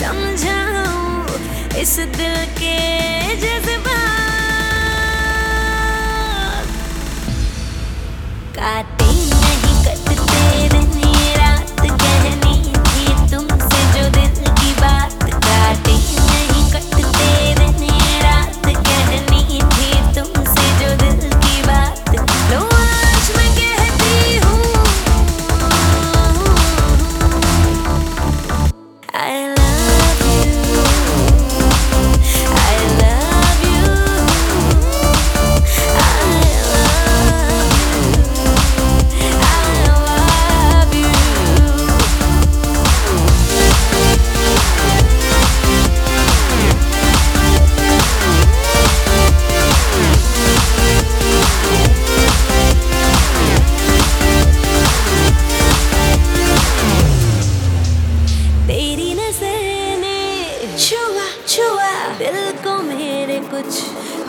समझाऊं इस दिल के जज्बा काटे कुछ